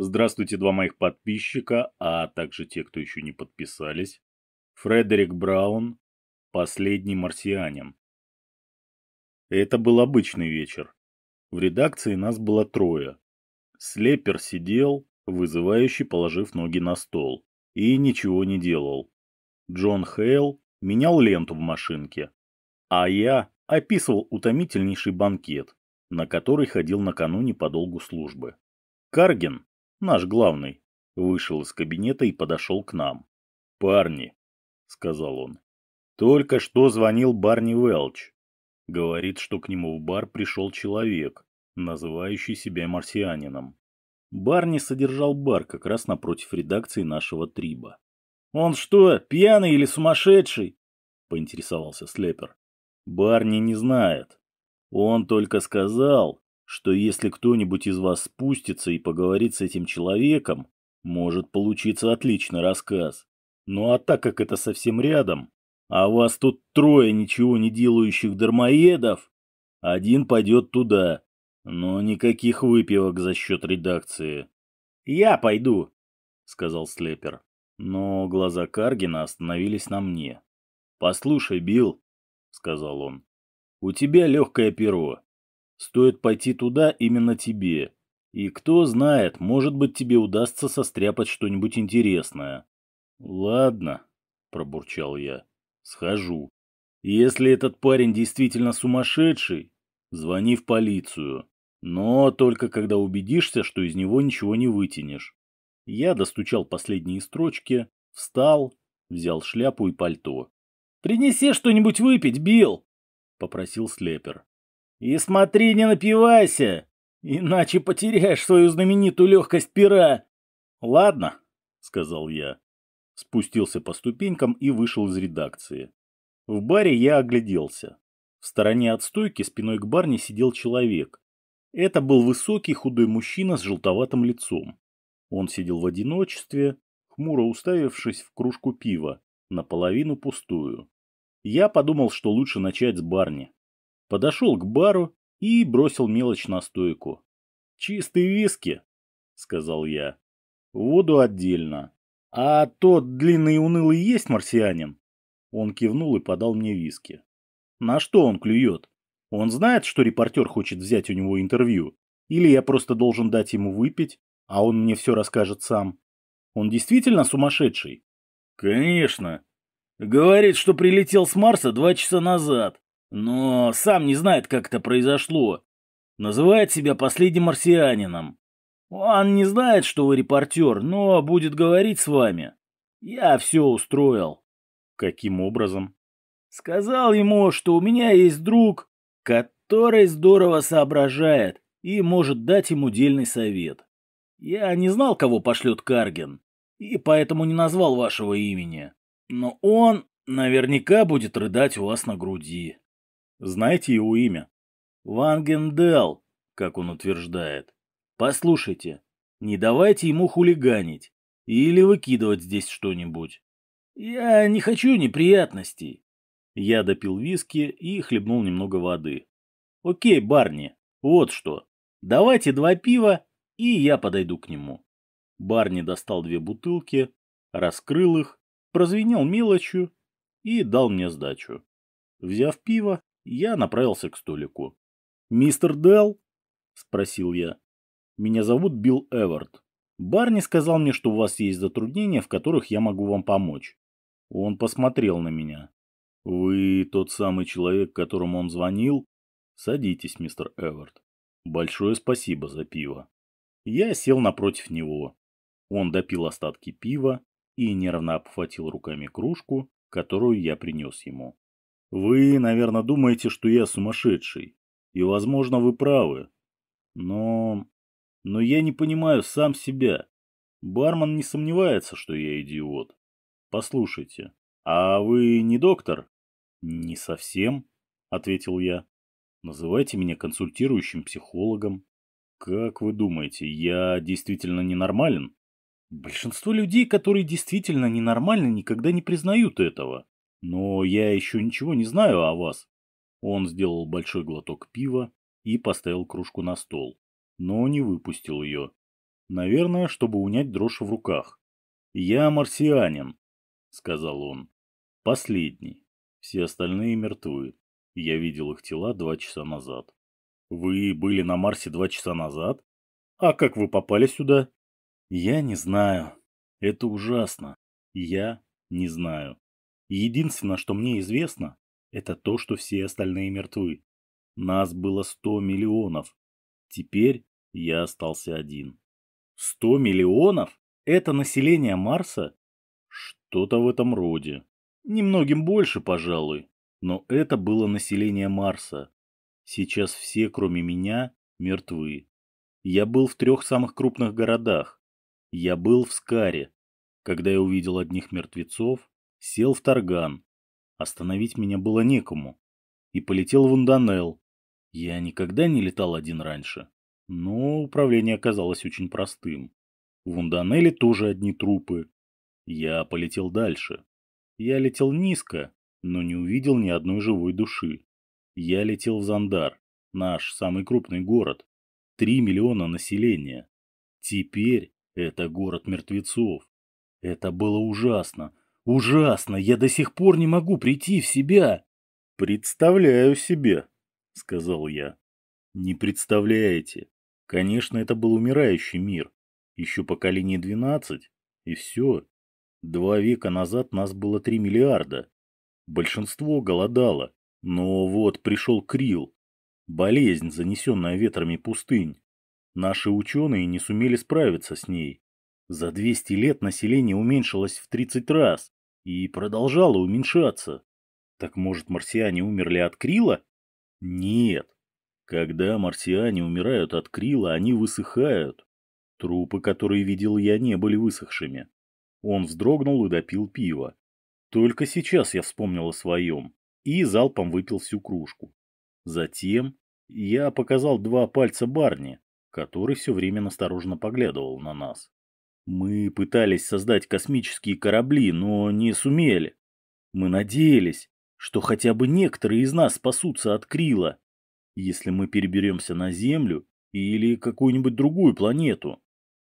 Здравствуйте, два моих подписчика, а также те, кто еще не подписались. Фредерик Браун, последний марсианин. Это был обычный вечер. В редакции нас было трое. Слепер сидел, вызывающе положив ноги на стол, и ничего не делал. Джон Хейл менял ленту в машинке, а я описывал утомительнейший банкет, на который ходил накануне по долгу службы. Карген, наш главный, вышел из кабинета и подошел к нам. «Парни», — сказал он, — «только что звонил Барни Велч. Говорит, что к нему в бар пришел человек, называющий себя марсианином. Барни содержал бар как раз напротив редакции нашего Триба. «Он что, пьяный или сумасшедший?» — поинтересовался Слепер. «Барни не знает. Он только сказал, что если кто-нибудь из вас спустится и поговорит с этим человеком, может получиться отличный рассказ. Ну а так как это совсем рядом, а вас тут трое ничего не делающих дармоедов, один пойдет туда, но никаких выпивок за счет редакции. «Я пойду», — сказал Слепер. Но глаза Каргина остановились на мне. «Послушай, Билл», — сказал он, — «у тебя легкое перо. Стоит пойти туда именно тебе. И кто знает, может быть, тебе удастся состряпать что-нибудь интересное. Ладно, пробурчал я. Схожу. Если этот парень действительно сумасшедший, звони в полицию. Но только когда убедишься, что из него ничего не вытянешь. Я достучал последние строчки, встал, взял шляпу и пальто. «Принеси что-нибудь выпить, Билл!» — попросил Слепер. И смотри, не напивайся, иначе потеряешь свою знаменитую легкость пера. Ладно, сказал я. Спустился по ступенькам и вышел из редакции. В баре я огляделся. В стороне от стойки спиной к барне сидел человек. Это был высокий худой мужчина с желтоватым лицом. Он сидел в одиночестве, хмуро уставившись в кружку пива, наполовину пустую. Я подумал, что лучше начать с барни. Подошел к бару и бросил мелочь на стойку. «Чистый виски», — сказал я. «Воду отдельно. А тот длинный и унылый есть марсианин?» Он кивнул и подал мне виски. «На что он клюет? Он знает, что репортер хочет взять у него интервью? Или я просто должен дать ему выпить, а он мне все расскажет сам? Он действительно сумасшедший?» «Конечно. Говорит, что прилетел с Марса два часа назад. Но сам не знает, как это произошло. Называет себя последним марсианином. Он не знает, что вы репортер, но будет говорить с вами. Я все устроил. Каким образом? Сказал ему, что у меня есть друг, который здорово соображает и может дать ему дельный совет. Я не знал, кого пошлет Карген, и поэтому не назвал вашего имени. Но он наверняка будет рыдать у вас на груди. Знаете его имя? Вангендел, как он утверждает. Послушайте, не давайте ему хулиганить или выкидывать здесь что-нибудь. Я не хочу неприятностей. Я допил виски и хлебнул немного воды. Окей, Барни, вот что. Давайте два пива, и я подойду к нему. Барни достал две бутылки, раскрыл их, прозвенел мелочью и дал мне сдачу. Взяв пиво, я направился к столику. «Мистер Делл?» — спросил я. «Меня зовут Билл Эвард. Барни сказал мне, что у вас есть затруднения, в которых я могу вам помочь». Он посмотрел на меня. «Вы тот самый человек, которому он звонил?» «Садитесь, мистер Эвард. Большое спасибо за пиво». Я сел напротив него. Он допил остатки пива и нервно обхватил руками кружку, которую я принес ему. Вы, наверное, думаете, что я сумасшедший. И, возможно, вы правы. Но... Но я не понимаю сам себя. Бармен не сомневается, что я идиот. Послушайте, а вы не доктор? Не совсем, ответил я. Называйте меня консультирующим психологом. Как вы думаете, я действительно ненормален? Большинство людей, которые действительно ненормальны, никогда не признают этого. Но я еще ничего не знаю о вас. Он сделал большой глоток пива и поставил кружку на стол, но не выпустил ее. Наверное, чтобы унять дрожь в руках. «Я марсианин», — сказал он. «Последний. Все остальные мертвы. Я видел их тела два часа назад». «Вы были на Марсе два часа назад? А как вы попали сюда?» «Я не знаю. Это ужасно. Я не знаю. Единственное, что мне известно, это то, что все остальные мертвы. Нас было сто миллионов. Теперь я остался один. Сто миллионов? Это население Марса? Что-то в этом роде. Немногим больше, пожалуй. Но это было население Марса. Сейчас все, кроме меня, мертвы. Я был в трех самых крупных городах. Я был в Скаре. Когда я увидел одних мертвецов, сел в Тарган. Остановить меня было некому. И полетел в Унданел. Я никогда не летал один раньше. Но управление оказалось очень простым. В Унданеле тоже одни трупы. Я полетел дальше. Я летел низко, но не увидел ни одной живой души. Я летел в Зандар, наш самый крупный город. Три миллиона населения. Теперь это город мертвецов. Это было ужасно. Ужасно! Я до сих пор не могу прийти в себя. Представляю себе, сказал я. Не представляете. Конечно, это был умирающий мир. Еще поколение 12, и все. Два века назад нас было 3 миллиарда. Большинство голодало. Но вот пришел Крил. Болезнь, занесенная ветрами пустынь. Наши ученые не сумели справиться с ней. За 200 лет население уменьшилось в 30 раз и продолжало уменьшаться. Так может, марсиане умерли от крила? Нет. Когда марсиане умирают от крила, они высыхают. Трупы, которые видел я, не были высохшими. Он вздрогнул и допил пиво. Только сейчас я вспомнил о своем и залпом выпил всю кружку. Затем я показал два пальца Барни, который все время настороженно поглядывал на нас. Мы пытались создать космические корабли, но не сумели. Мы надеялись, что хотя бы некоторые из нас спасутся от Крила, если мы переберемся на Землю или какую-нибудь другую планету.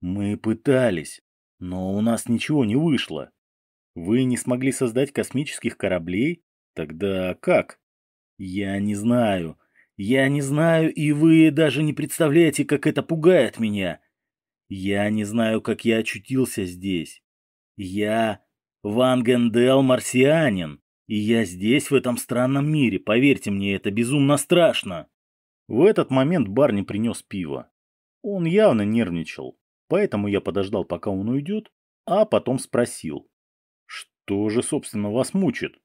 Мы пытались, но у нас ничего не вышло. Вы не смогли создать космических кораблей? Тогда как? Я не знаю. Я не знаю, и вы даже не представляете, как это пугает меня. Я не знаю, как я очутился здесь. Я Вангендел марсианин, и я здесь, в этом странном мире. Поверьте мне, это безумно страшно. В этот момент Барни принес пиво. Он явно нервничал, поэтому я подождал, пока он уйдет, а потом спросил. Что же, собственно, вас мучит?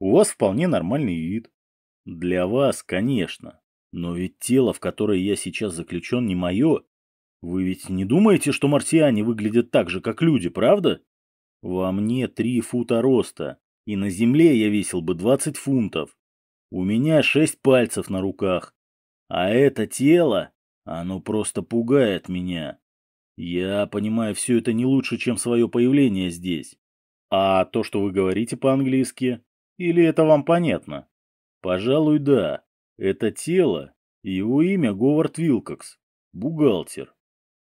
У вас вполне нормальный вид. Для вас, конечно. Но ведь тело, в которое я сейчас заключен, не мое, вы ведь не думаете, что марсиане выглядят так же, как люди, правда? Во мне три фута роста, и на земле я весил бы 20 фунтов. У меня шесть пальцев на руках. А это тело, оно просто пугает меня. Я понимаю все это не лучше, чем свое появление здесь. А то, что вы говорите по-английски, или это вам понятно? Пожалуй, да. Это тело, его имя Говард Вилкокс, бухгалтер.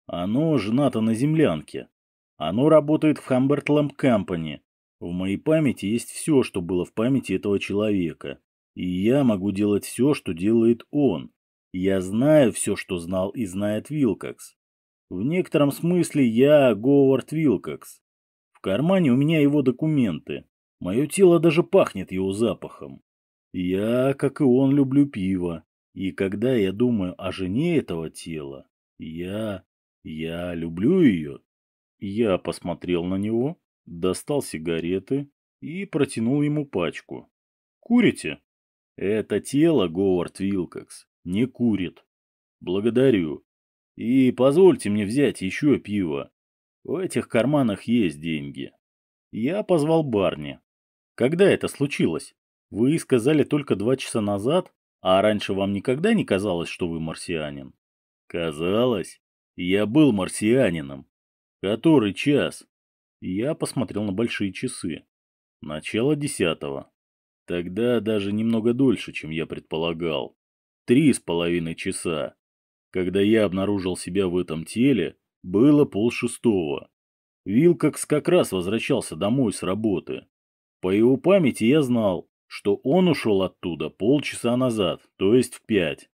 Оно женато на землянке. Оно работает в Хамберт Лэмп Компани. В моей памяти есть все, что было в памяти этого человека. И я могу делать все, что делает он. Я знаю все, что знал и знает Вилкокс. В некотором смысле я Говард Вилкокс. В кармане у меня его документы. Мое тело даже пахнет его запахом. Я, как и он, люблю пиво. И когда я думаю о жене этого тела, я я люблю ее. Я посмотрел на него, достал сигареты и протянул ему пачку. Курите? Это тело, Говард Вилкокс, не курит. Благодарю. И позвольте мне взять еще пиво. В этих карманах есть деньги. Я позвал Барни. Когда это случилось? Вы сказали только два часа назад, а раньше вам никогда не казалось, что вы марсианин? Казалось. Я был марсианином. Который час? Я посмотрел на большие часы. Начало десятого. Тогда даже немного дольше, чем я предполагал. Три с половиной часа. Когда я обнаружил себя в этом теле, Было полшестого. Вилкокс как раз возвращался домой с работы. По его памяти я знал, что он ушел оттуда полчаса назад, то есть в пять.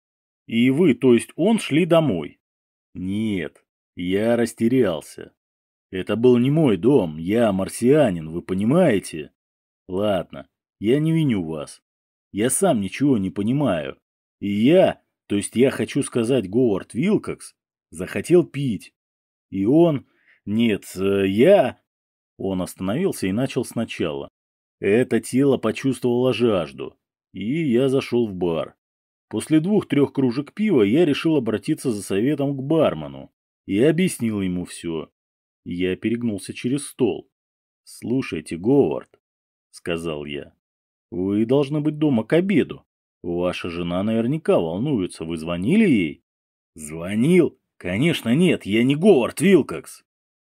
И вы, то есть он, шли домой. Нет, я растерялся. Это был не мой дом, я марсианин, вы понимаете? Ладно, я не виню вас. Я сам ничего не понимаю. И я, то есть я хочу сказать Говард Вилкокс, захотел пить. И он... Нет, э, я... Он остановился и начал сначала. Это тело почувствовало жажду, и я зашел в бар. После двух-трех кружек пива я решил обратиться за советом к бармену и объяснил ему все. Я перегнулся через стол. «Слушайте, Говард», — сказал я, — «вы должны быть дома к обеду. Ваша жена наверняка волнуется. Вы звонили ей?» «Звонил? Конечно нет, я не Говард Вилкокс».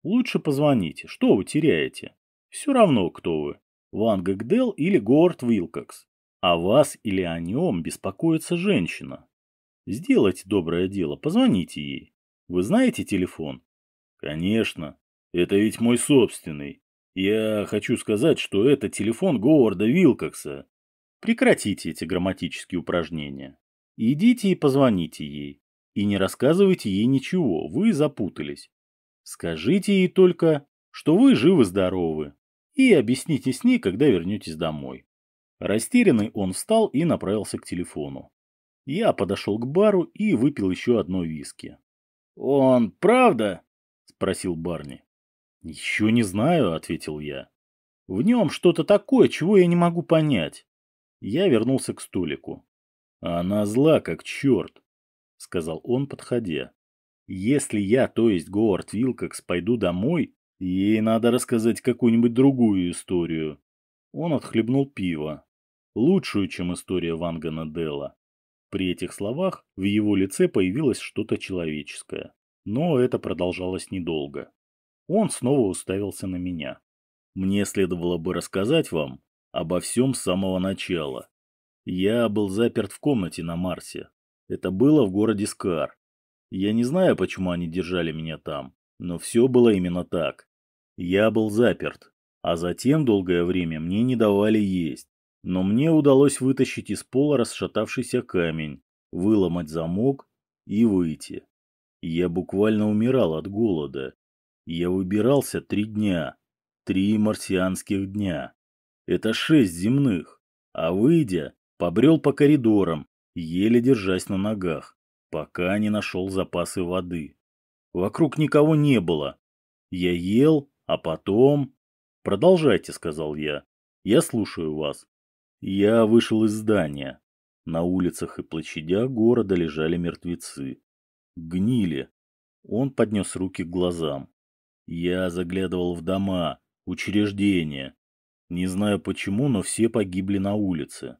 «Лучше позвоните. Что вы теряете? Все равно, кто вы. Ван Гэгдел или Говард Вилкокс. О вас или о нем беспокоится женщина. Сделайте доброе дело, позвоните ей. Вы знаете телефон? Конечно. Это ведь мой собственный. Я хочу сказать, что это телефон Говарда Вилкокса. Прекратите эти грамматические упражнения. Идите и позвоните ей. И не рассказывайте ей ничего, вы запутались. Скажите ей только, что вы живы-здоровы, и объясните с ней, когда вернетесь домой. Растерянный он встал и направился к телефону. Я подошел к бару и выпил еще одно виски. «Он правда?» — спросил Барни. «Еще не знаю», — ответил я. «В нем что-то такое, чего я не могу понять». Я вернулся к столику. «Она зла, как черт», — сказал он, подходя. «Если я, то есть Говард Вилкокс, пойду домой, Ей надо рассказать какую-нибудь другую историю. Он отхлебнул пиво. Лучшую, чем история Вангана Делла. При этих словах в его лице появилось что-то человеческое. Но это продолжалось недолго. Он снова уставился на меня. Мне следовало бы рассказать вам обо всем с самого начала. Я был заперт в комнате на Марсе. Это было в городе Скар. Я не знаю, почему они держали меня там, но все было именно так. Я был заперт, а затем долгое время мне не давали есть. Но мне удалось вытащить из пола расшатавшийся камень, выломать замок и выйти. Я буквально умирал от голода. Я выбирался три дня, три марсианских дня. Это шесть земных. А выйдя, побрел по коридорам, еле держась на ногах, пока не нашел запасы воды. Вокруг никого не было. Я ел, а потом... Продолжайте, сказал я. Я слушаю вас. Я вышел из здания. На улицах и площадях города лежали мертвецы. Гнили. Он поднес руки к глазам. Я заглядывал в дома, учреждения. Не знаю почему, но все погибли на улице.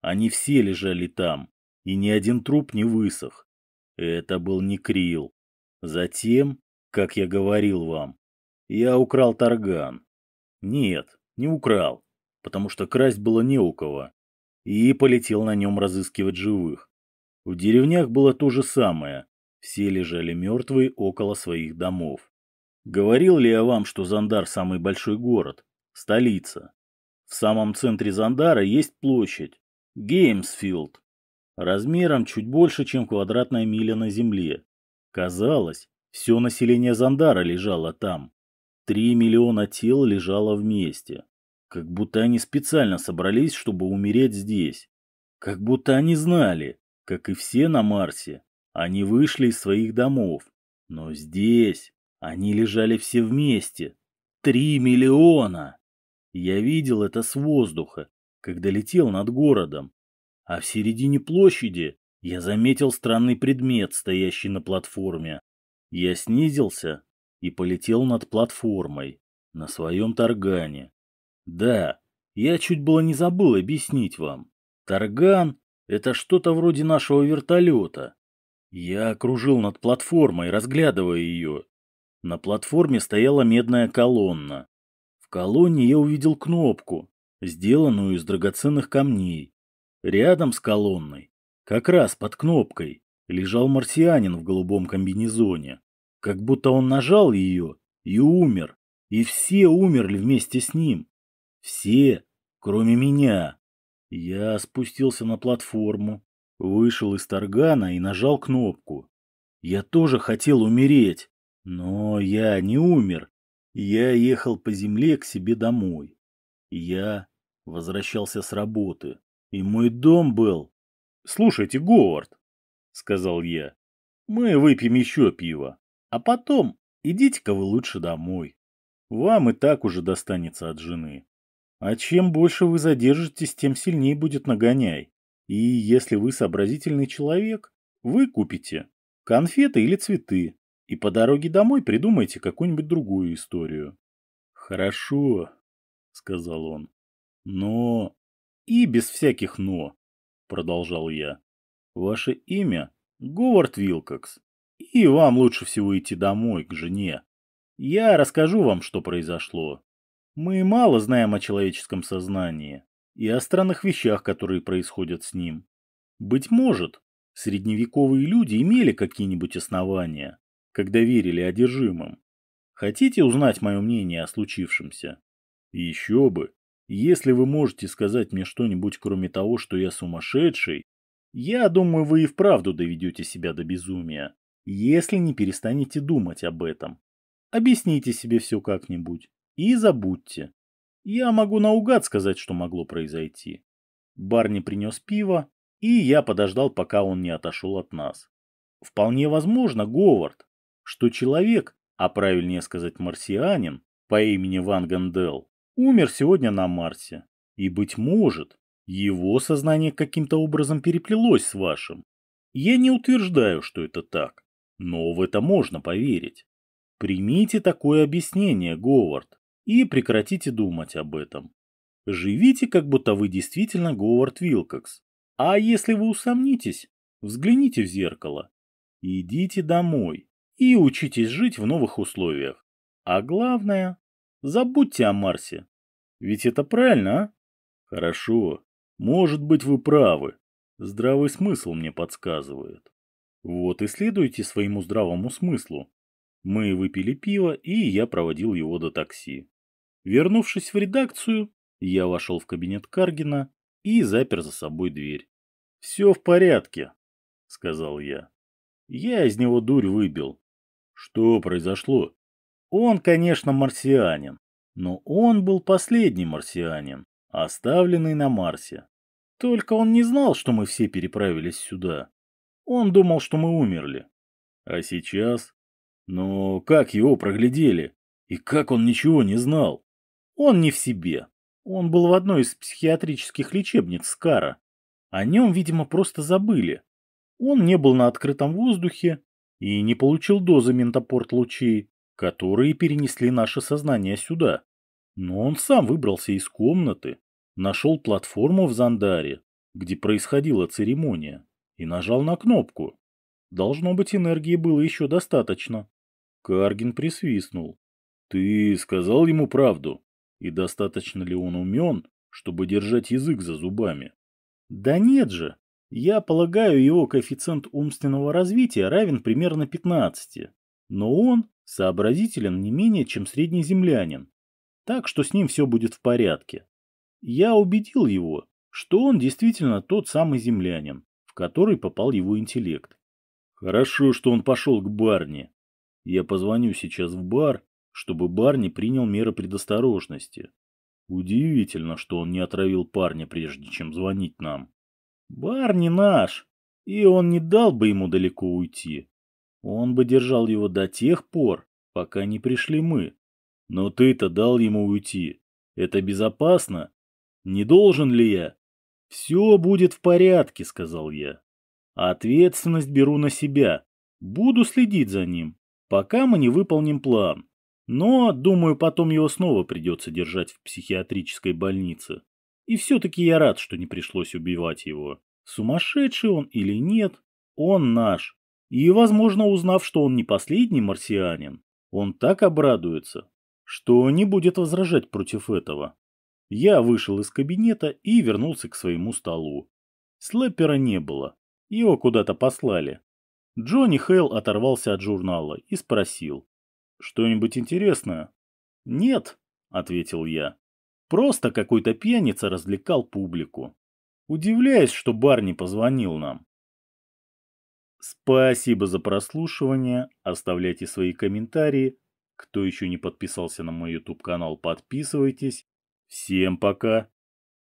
Они все лежали там, и ни один труп не высох. Это был не Крил. Затем, как я говорил вам, я украл тарган. Нет, не украл, потому что красть было не у кого. И полетел на нем разыскивать живых. В деревнях было то же самое. Все лежали мертвые около своих домов. Говорил ли я вам, что Зандар самый большой город? Столица. В самом центре Зандара есть площадь. Геймсфилд. Размером чуть больше, чем квадратная миля на Земле. Казалось, все население Зандара лежало там. Три миллиона тел лежало вместе. Как будто они специально собрались, чтобы умереть здесь. Как будто они знали, как и все на Марсе, они вышли из своих домов. Но здесь они лежали все вместе. Три миллиона! Я видел это с воздуха, когда летел над городом. А в середине площади я заметил странный предмет, стоящий на платформе. Я снизился и полетел над платформой на своем таргане. Да, я чуть было не забыл объяснить вам. Тарган — это что-то вроде нашего вертолета. Я окружил над платформой, разглядывая ее. На платформе стояла медная колонна. В колонне я увидел кнопку, сделанную из драгоценных камней. Рядом с колонной, как раз под кнопкой, лежал марсианин в голубом комбинезоне. Как будто он нажал ее и умер. И все умерли вместе с ним. Все, кроме меня. Я спустился на платформу, вышел из Таргана и нажал кнопку. Я тоже хотел умереть, но я не умер. Я ехал по земле к себе домой. Я возвращался с работы, и мой дом был... — Слушайте, Говард, — сказал я, — мы выпьем еще пиво, а потом идите-ка вы лучше домой. Вам и так уже достанется от жены. А чем больше вы задержитесь, тем сильнее будет нагоняй. И если вы сообразительный человек, вы купите конфеты или цветы, и по дороге домой придумайте какую-нибудь другую историю. Хорошо, сказал он. Но и без всяких но, продолжал я. Ваше имя Говард Вилкокс. И вам лучше всего идти домой, к жене. Я расскажу вам, что произошло. Мы мало знаем о человеческом сознании и о странных вещах, которые происходят с ним. Быть может, средневековые люди имели какие-нибудь основания, когда верили одержимым. Хотите узнать мое мнение о случившемся? Еще бы. Если вы можете сказать мне что-нибудь, кроме того, что я сумасшедший, я думаю, вы и вправду доведете себя до безумия, если не перестанете думать об этом. Объясните себе все как-нибудь и забудьте. Я могу наугад сказать, что могло произойти. Барни принес пиво, и я подождал, пока он не отошел от нас. Вполне возможно, Говард, что человек, а правильнее сказать марсианин, по имени Ван Гандел, умер сегодня на Марсе. И, быть может, его сознание каким-то образом переплелось с вашим. Я не утверждаю, что это так, но в это можно поверить. Примите такое объяснение, Говард, и прекратите думать об этом. Живите, как будто вы действительно Говард Вилкокс, а если вы усомнитесь, взгляните в зеркало. Идите домой и учитесь жить в новых условиях. А главное, забудьте о Марсе. Ведь это правильно, а? Хорошо. Может быть, вы правы. Здравый смысл мне подсказывает. Вот и следуйте своему здравому смыслу. Мы выпили пиво, и я проводил его до такси. Вернувшись в редакцию, я вошел в кабинет Каргина и запер за собой дверь. «Все в порядке», — сказал я. Я из него дурь выбил. Что произошло? Он, конечно, марсианин, но он был последний марсианин, оставленный на Марсе. Только он не знал, что мы все переправились сюда. Он думал, что мы умерли. А сейчас? Но как его проглядели? И как он ничего не знал? Он не в себе. Он был в одной из психиатрических лечебниц Скара. О нем, видимо, просто забыли. Он не был на открытом воздухе и не получил дозы ментопорт лучей, которые перенесли наше сознание сюда. Но он сам выбрался из комнаты, нашел платформу в Зандаре, где происходила церемония, и нажал на кнопку. Должно быть, энергии было еще достаточно. Каргин присвистнул. «Ты сказал ему правду? И достаточно ли он умен, чтобы держать язык за зубами?» Да нет же. Я полагаю, его коэффициент умственного развития равен примерно 15. Но он сообразителен не менее, чем средний землянин. Так что с ним все будет в порядке. Я убедил его, что он действительно тот самый землянин, в который попал его интеллект. Хорошо, что он пошел к Барни. Я позвоню сейчас в бар, чтобы Барни принял меры предосторожности. Удивительно, что он не отравил парня, прежде чем звонить нам. Барни наш, и он не дал бы ему далеко уйти. Он бы держал его до тех пор, пока не пришли мы. Но ты-то дал ему уйти. Это безопасно? Не должен ли я? Все будет в порядке, сказал я. Ответственность беру на себя. Буду следить за ним, пока мы не выполним план. Но, думаю, потом его снова придется держать в психиатрической больнице. И все-таки я рад, что не пришлось убивать его. Сумасшедший он или нет, он наш. И, возможно, узнав, что он не последний марсианин, он так обрадуется, что не будет возражать против этого. Я вышел из кабинета и вернулся к своему столу. Слэпера не было. Его куда-то послали. Джонни Хейл оторвался от журнала и спросил. «Что-нибудь интересное?» «Нет», — ответил я. «Просто какой-то пьяница развлекал публику. Удивляюсь, что Барни позвонил нам». Спасибо за прослушивание. Оставляйте свои комментарии. Кто еще не подписался на мой YouTube канал, подписывайтесь. Всем пока.